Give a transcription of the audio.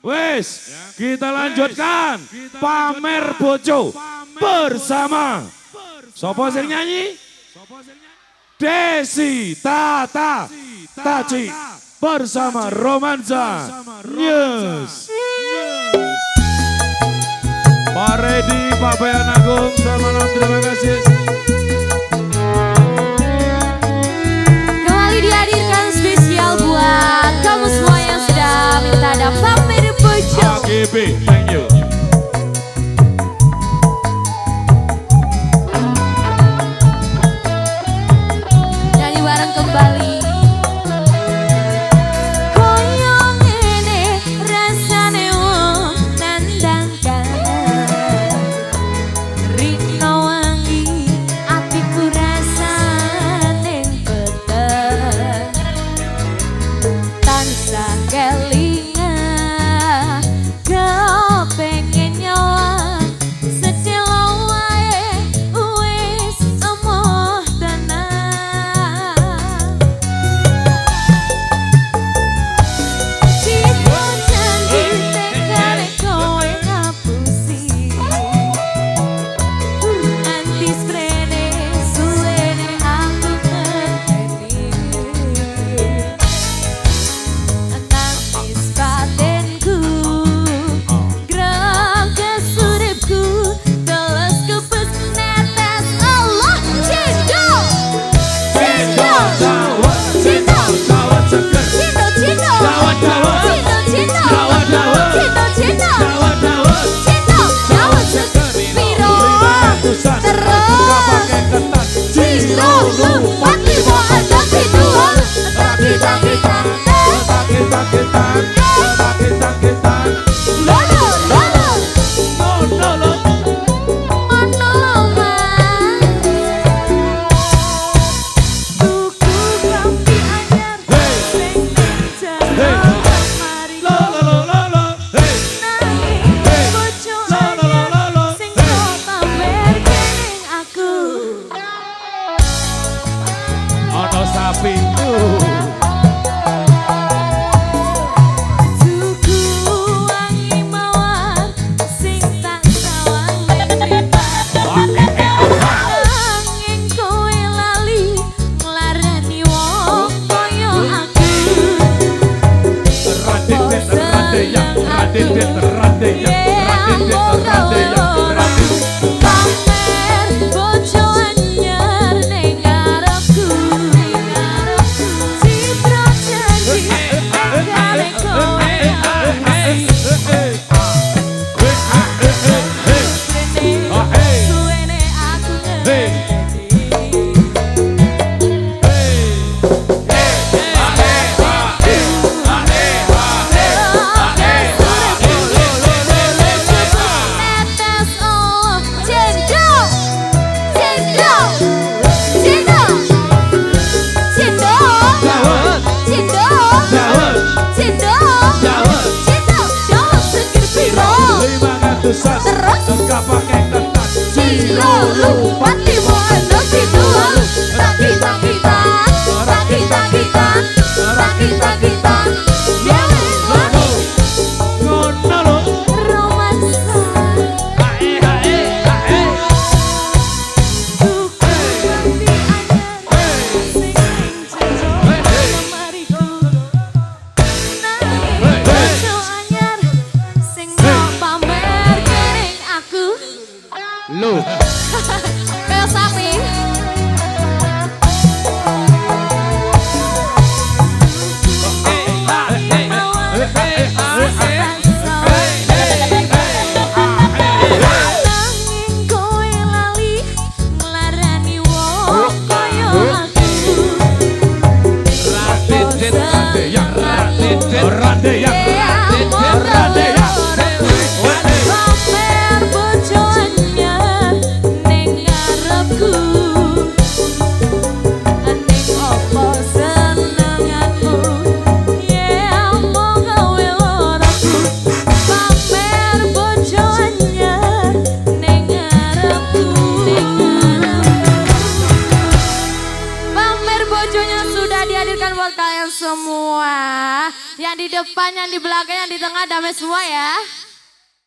Wes, ya. kita lanjutkan kita pamer bojo bersama. Sopo bersama. nyanyi? Sopo sing nyanyi? Desi Tata Taci bersama Romanza, Yes, News. Pak Redi, Pak Bayan Agung, selamat malam, terima kasih. baby. Thank you. terus papi. Kayak sapi. Yang Buat kalian semua. Yang di depan, yang di belakang, yang di tengah damai semua ya.